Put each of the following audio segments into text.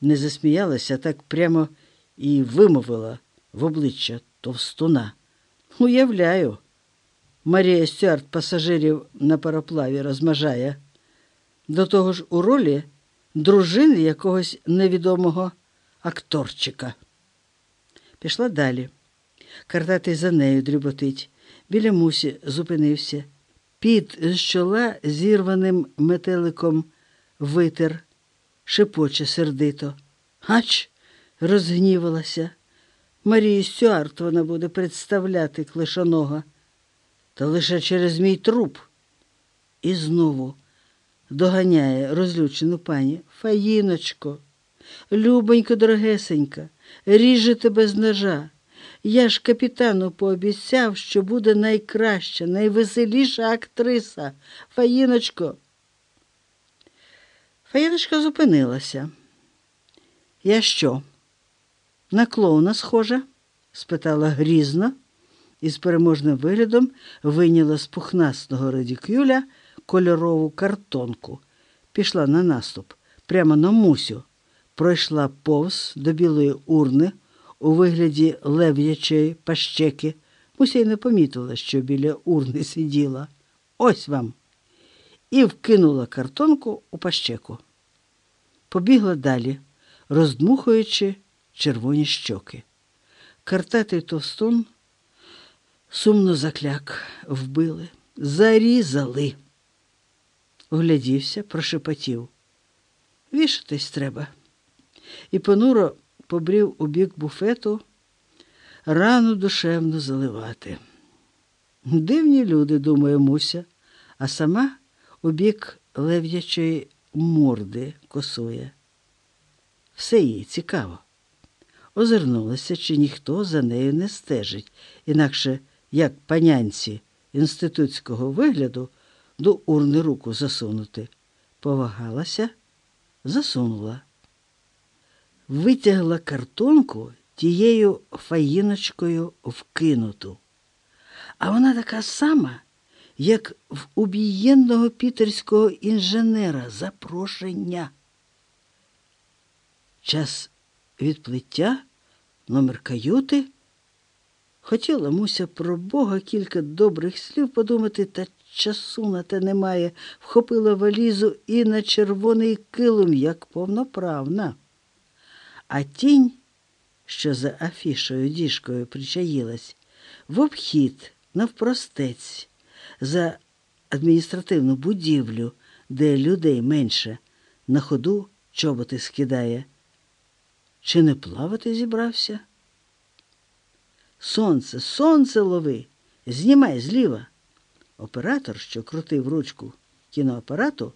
не засміялася, а так прямо і вимовила в обличчя товстуна. Уявляю, Марія Стюарт пасажирів на пароплаві розмажає. До того ж у ролі дружини якогось невідомого акторчика. Пішла далі. Картатий за нею дріботить. Біля мусі зупинився. Під з чола зірваним метеликом витер, шепоче сердито. Ач, розгнівалася. Марію Стюарт вона буде представляти клишаного, та лише через мій труп. І знову доганяє розлючену пані. Фаїночко, любонько, дорогесенька, ріже тебе з ножа. Я ж капітану пообіцяв, що буде найкраща, найвеселіша актриса. Фаїночко. Фаїночка зупинилася. Я що? На клоуна схожа? спитала грізно і з переможним виглядом вийняла з пухнастого радікюля кольорову картонку. Пішла на наступ, прямо на мусю, пройшла повз до білої урни у вигляді лев'ячої пащеки. Муся й не помітила, що біля урни сиділа. Ось вам. І вкинула картонку у пащеку. Побігла далі, роздмухуючи червоні щоки. Картатий товстун сумно закляк, вбили, зарізали. Оглядівся, прошепотів. Вішатись треба. І понуро побрів у бік буфету рану душевно заливати. Дивні люди, думає Муся, а сама у бік лев'ячої морди косує. Все їй цікаво. Озирнулася, чи ніхто за нею не стежить, інакше, як панянці інститутського вигляду, до урни руку засунути. Повагалася, засунула. Витягла картонку тією фаїночкою вкинуту. А вона така сама, як в убієнного пітерського інженера запрошення. Час відплиття, номер каюти. Хотіла Муся про Бога кілька добрих слів подумати, та часу на те немає. Вхопила валізу і на червоний килим, як повноправна. А тінь, що за афішою діжкою причаїлась, в обхід, навпростець, за адміністративну будівлю, де людей менше, на ходу чоботи скидає. Чи не плавати зібрався? Сонце, сонце лови, знімай зліва. Оператор, що крутив ручку кіноапарату,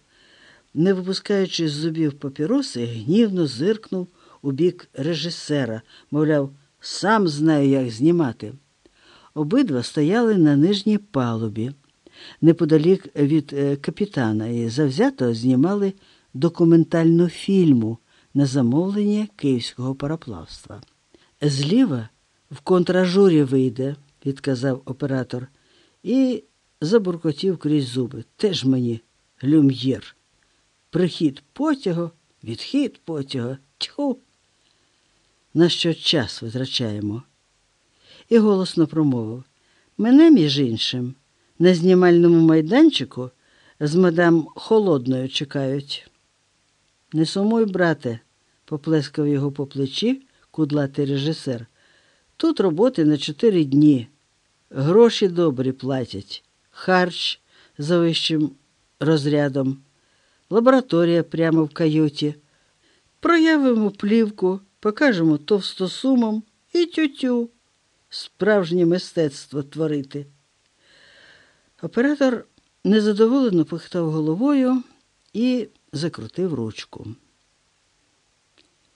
не випускаючи з зубів папіроси, гнівно зиркнув у бік режисера, мовляв, сам знаю, як знімати. Обидва стояли на нижній палубі, неподалік від е, капітана, і завзято знімали документальну фільму на замовлення київського пароплавства. Зліва в контражурі вийде, відказав оператор, і забуркотів крізь зуби. Теж мені люм'єр. Прихід потягу, відхід потягу. Тьху. На що час витрачаємо? І голосно промовив мене, між іншим, на знімальному майданчику з мадам холодною чекають. Не сумуй, брате, поплескав його по плечі кудлатий режисер. Тут роботи на чотири дні. Гроші добрі платять, харч за вищим розрядом, лабораторія прямо в каюті. Проявимо плівку, покажемо товстосумом і тютю. Справжнє мистецтво творити. Оператор незадоволено пихтав головою і закрутив ручку.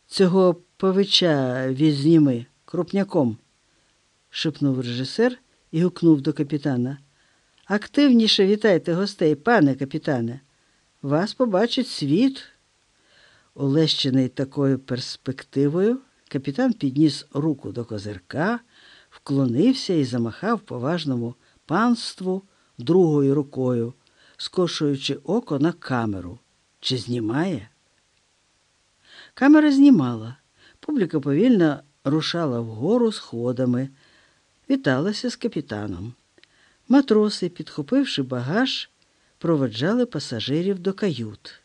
Цього повича візніми крупняком, шепнув режисер і гукнув до капітана. Активніше вітайте гостей, пане капітане. Вас побачить світ. Олещений такою перспективою, капітан підніс руку до козирка, вклонився і замахав поважному панству другою рукою, скошуючи око на камеру. Чи знімає? Камера знімала. Публіка повільно рушала вгору сходами, віталася з капітаном. Матроси, підхопивши багаж, проведжали пасажирів до кают.